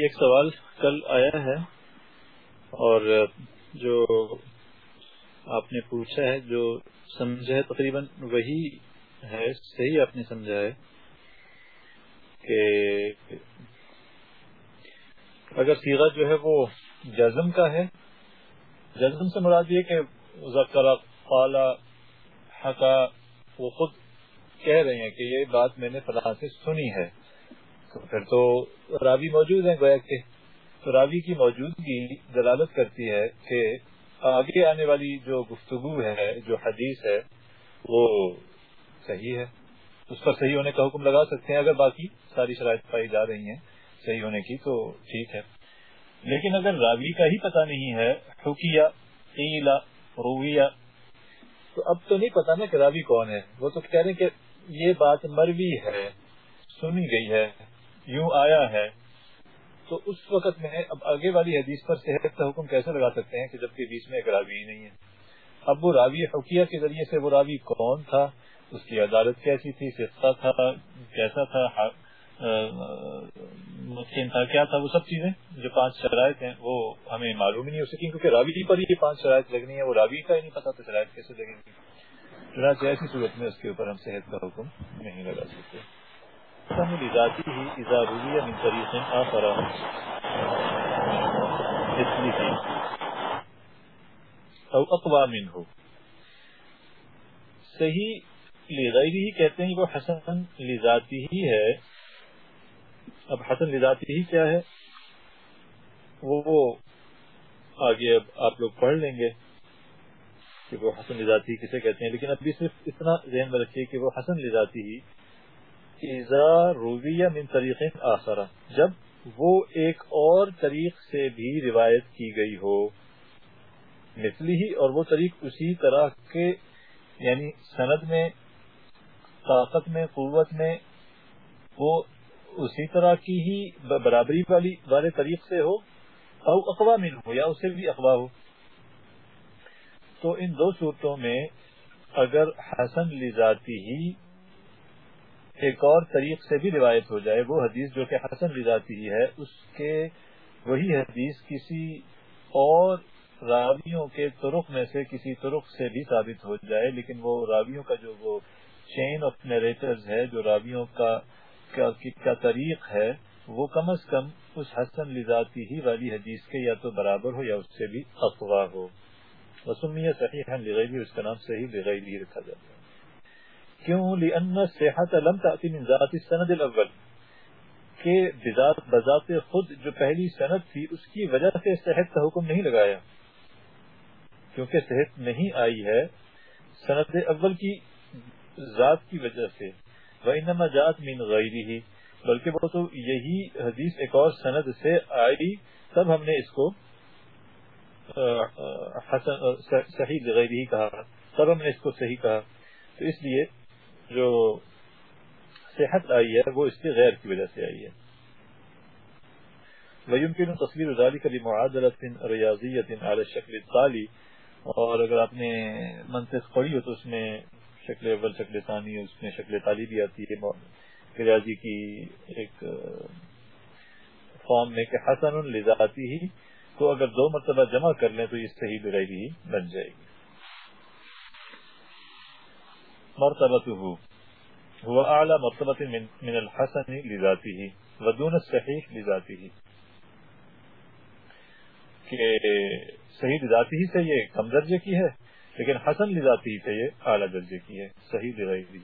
جی ایک سوال کل آیا ہے اور جو آپ نے پوچھا ہے، جو سمجھا ہے، تقریباً وہی ہے، صحیح آپ نے سمجھا ہے کہ اگر سیرا جو ہے وہ جزم کا ہے، جزم سے مراد یہ کہ ذکر قالا حقا وہ خود کہہ رہے ہیں کہ یہ بات میں نے فلاں سے سنی ہے۔ پھر تو راوی موجود ہیں گویا کے تو راوی کی موجودگی دلالت کرتی ہے کہ آگے آنے والی جو گفتگو ہے، جو حدیث ہے، وہ صحیح ہے۔ اس پر صحیح ہونے کا حکم لگا سکتے ہیں۔ اگر باقی ساری شرائط پائی جا رہی ہیں صحیح ہونے کی تو ٹھیک ہے۔ لیکن اگر راوی کا ہی پتہ نہیں ہے، حکیہ قیلا رویہ، تو اب تو نہیں پتا نا کہ راوی کون ہے۔ وہ تو کہہ رہے ہیں کہ یہ بات مروی ہے، سنی گئی ہے۔ یوں آیا ہے، تو اس وقت میں اب آگے والی حدیث پر صحت کا حکم کیسے لگا سکتے ہیں کہ جبکہ حدیث میں ایک راوی ہی نہیں ہے؟ اب وہ راوی حکیہ کے ذریعے سے وہ راوی کون تھا؟ اس کی عدالت کیسی تھی؟ سستا تھا، کیسا تھا؟ ممکن تھا، کیا تھا؟ وہ سب چیزیں جو پانچ شرائط ہیں، وہ ہمیں معلوم ہی نہیں ہو سکی کیونکہ راوی پر ہی پانچ شرائط لگنی ہے وہ راوی کا ہی نہیں پتا تو شرائط کیسے لگیں گی؟ چنانچہ ایسی صورت میں اس کے اوپر ہم صحت کا حکم نہیں لگا سکتے۔ لذاته إذا روي من طريق آخر۔ مثله أو أقوى منه صحیح لغیری ہی کہتے ہیں وہ حسن لذاتی ہی ہے۔ اب حسن لذاتی ہی کیا ہے؟ وہ آگے اب آپ لوگ پڑھ لیں گے کہ وہ حسن لذاتی کسے کہتے ہیں، لیکن ابھی صرف اتنا ذہن میں رکھیے کہ وہ حسن لذاتی ہی رویہ من طریق آخر، جب وہ ایک اور طریق سے بھی روایت کی گئی ہو، مثلی ہی، اور وہ طریق اسی طرح کے یعنی سند میں، طاقت میں، قوت میں، وہ اسی طرح کی ہی برابری والی، والے طریق سے ہو، او اقوا من ہو یا اسے بھی اقوا ہو۔ تو ان دو صورتوں میں اگر حسن لذاتی ہی ایک اور طریق سے بھی روایت ہو جائے، وہ حدیث جو کہ حسن رضاتی ہی ہے، اس کے وہی حدیث کسی اور راویوں کے ترک میں سے کسی ترک سے بھی ثابت ہو جائے، لیکن وہ راویوں کا جو وہ چین آف نیریٹرز ہے، جو راویوں کا کا طریق ہے، وہ کم از کم اس حسن لذاتی ہی والی حدیث کے یا تو برابر ہو یا اس سے بھی افواہ ہو۔ وسمیہ صحیح ہے اس کا نام صحیح لغیبی رکھا جاتا ہے۔ کیوں؟ لأن صحت لم تأتی من ذات السند الاول کہ بذات بذات خود جو پہلی سند تھی، اس کی وجہ سے صحت کا حکم نہیں لگایا. کیونکہ صحت نہیں آئی ہے سند اول کی ذات کی وجہ سے. وَإِنَّمَا جَاتْ مِنْ غَيْرِهِ، بلکہ وہ تو یہی حدیث ایک اور سند سے آئی، تب ہم نے اس کو حسن صحیح غیرہی کہا، تب ہم نے اس کو صحیح کہا. تو اس لیے جو صحت آئی ہے، وہ اس کے غیر کی وجہ سے آئی ہے۔ وَيُمْكِنُ تصویر ذَلِكَ لِمُعَادَلَةٍ رِيَاضِيَّةٍ عَلَى الشَّكْلِ الطَّالِ اور اگر آپ نے منطق پڑھی ہو تو اس میں شکل اول شکل ثانی، اس میں شکل تالی بھی آتی ہے۔ ریاضی کی ایک فارم میں کہ حسن لذاتی ہی تو اگر دو مرتبہ جمع کر لیں تو یہ صحیح بغیر بن جائے گی۔ مرتبته. هو أعلى مرتبة من, من الحسن لذاته ودون الصحيح لذاته. کہ صحیح ذاتی ہی سے یہ کم درجے کی ہے لیکن حسن لذاتی سے یہ اعلیٰ درجے کی ہے صحیح بغیر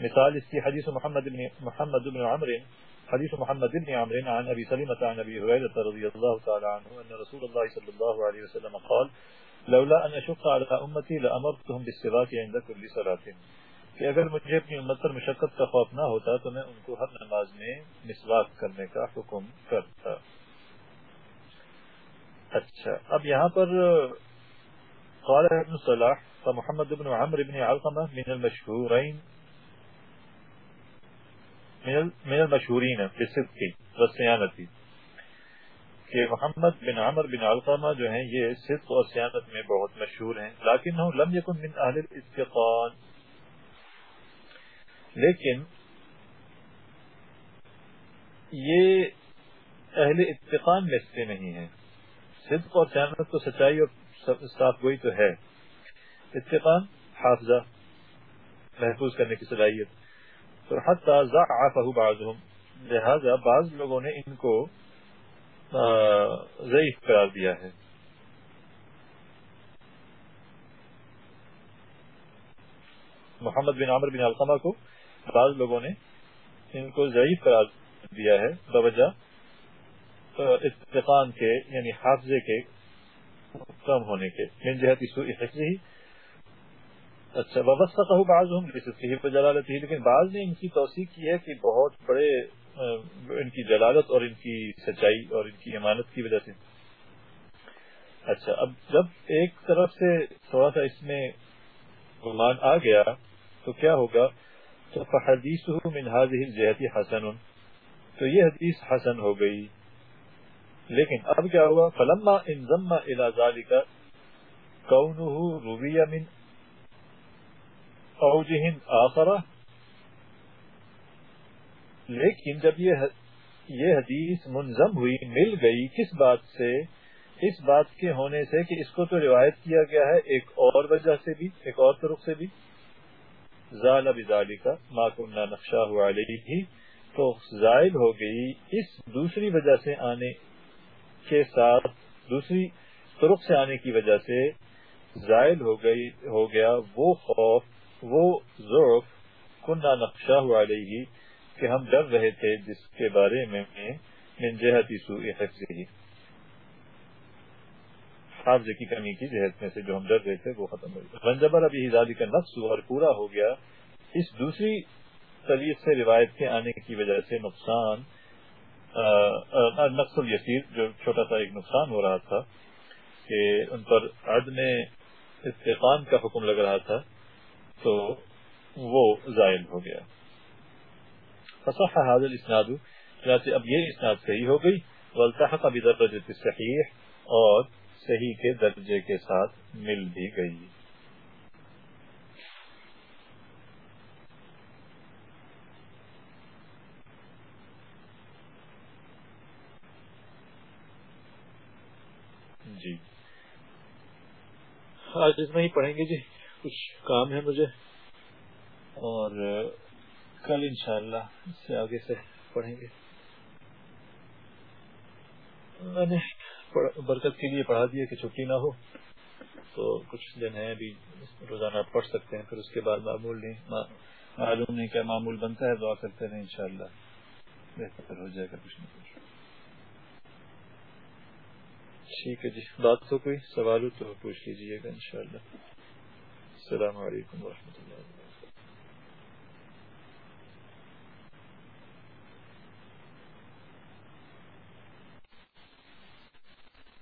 مثال اس کی حدیث محمد بن محمد بن عمر حدیث محمد بن عمر عن ابي سلمة عن ابي هريرة رضي الله تعالى عنه ان رسول الله صلى الله عليه وسلم قال لولا ان اشق على امتي لامرتهم بالسواك عند كل صلاه کہ اگر مجھے اپنی امت پر مشقت کا خوف نہ ہوتا تو میں ان کو ہر نماز میں مسواک کرنے کا حکم کرتا۔ اچھا اب یہاں پر قال ابن صلاح، فمحمد بن عمر بن علقمہ من المشہورین من المشہورین بصدقی وسیانتی کہ محمد بن عمر بن علقامہ جو ہیں، یہ صدق اور سیانت میں بہت مشہور ہیں لیکن لم یکن من اہل الاستقان۔ لیکن یہ اہل اتقان میں سے نہیں ہے صدق اور چانت تو سچائی اور صاف گوئی تو ہے۔ اتقان حافظہ، محفوظ کرنے کی صلاحیت۔ تو حتی ضعفہ بعضهم لہذا بعض لوگوں نے ان کو ضعیف قرار دیا ہے۔ محمد بن عامر بن علقمہ کو بعض لوگوں نے ان کو ضعیف قرار دیا ہے۔ بوجہ اتقان کے یعنی حافظے کے کم ہونے کے۔ من جہتی سوء حفظی اچھا وبستہ بعض ہوں جلالت ہی لیکن بعض نے ان کی توثیق کی ہے کہ بہت بڑے ان کی جلالت اور ان کی سچائی اور ان کی امانت کی وجہ سے۔ اچھا اب جب ایک طرف سے تھوڑا سا اس میں گمان آ گیا، تو کیا ہوگا؟ تو حدیث من هذه الجهه حسن تو یہ حدیث حسن ہو گئی۔ لیکن اب کیا ہوا؟ فلما انضم الى ذلك كونه روی من اوجه اخرى لیکن جب یہ یہ حدیث منظم ہوئی، مل گئی، کس بات سے؟ اس بات کے ہونے سے کہ اس کو تو روایت کیا گیا ہے ایک اور وجہ سے بھی، ایک اور طرق سے بھی۔ زال بزالی کا ما کنہ نقشہ ہوا ہی تو زائل ہو گئی۔ اس دوسری وجہ سے آنے کے ساتھ، دوسری طرق سے آنے کی وجہ سے زائل ہو گئی، ہو گیا وہ خوف، وہ ضرف کنہ نقشہ ہوا ہی کہ ہم ڈر رہے تھے جس کے بارے میں من جہتی سوء حفظی۔ حافظ کی کمی کی جہت میں سے جو ہم ڈر رہے تھے وہ ختم ہو گیا۔ رنجبر ابھی ہزادی کا نقص اور پورا ہو گیا، اس دوسری طریق سے روایت کے آنے کی وجہ سے نقصان نقص الیسیر، جو چھوٹا سا ایک نقصان ہو رہا تھا کہ ان پر عدم استقام کا حکم لگ رہا تھا، تو وہ زائل ہو گیا۔ فصح هذا الاسناد، چنانچہ اب یہ اسناد صحیح ہو گئی، والتحق بدرجة الصحیح اور صحیح کے درجے کے ساتھ مل بھی گئی۔ جی۔ آج اس میں ہی پڑھیں گے جی کچھ کام ہے مجھے، اور کل انشاءاللہ اس سے آگے سے پڑھیں گے۔ میں نے برکت کے لیے پڑھا دیا کہ چھٹی نہ ہو، تو کچھ دن ہے ابھی روزانہ پڑھ سکتے ہیں، پھر اس کے بعد معمول نہیں معلوم نہیں کیا معمول بنتا ہے، دعا کرتے رہے انشاءاللہ۔ بہتر ہو جائے گا، کچھ نہ کچھ۔ ٹھیک ہے جی بات تو کوئی سوال ہو تو پوچھ لیجیے گا انشاءاللہ۔ السلام علیکم ورحمۃ اللہ